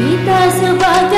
你的鲜花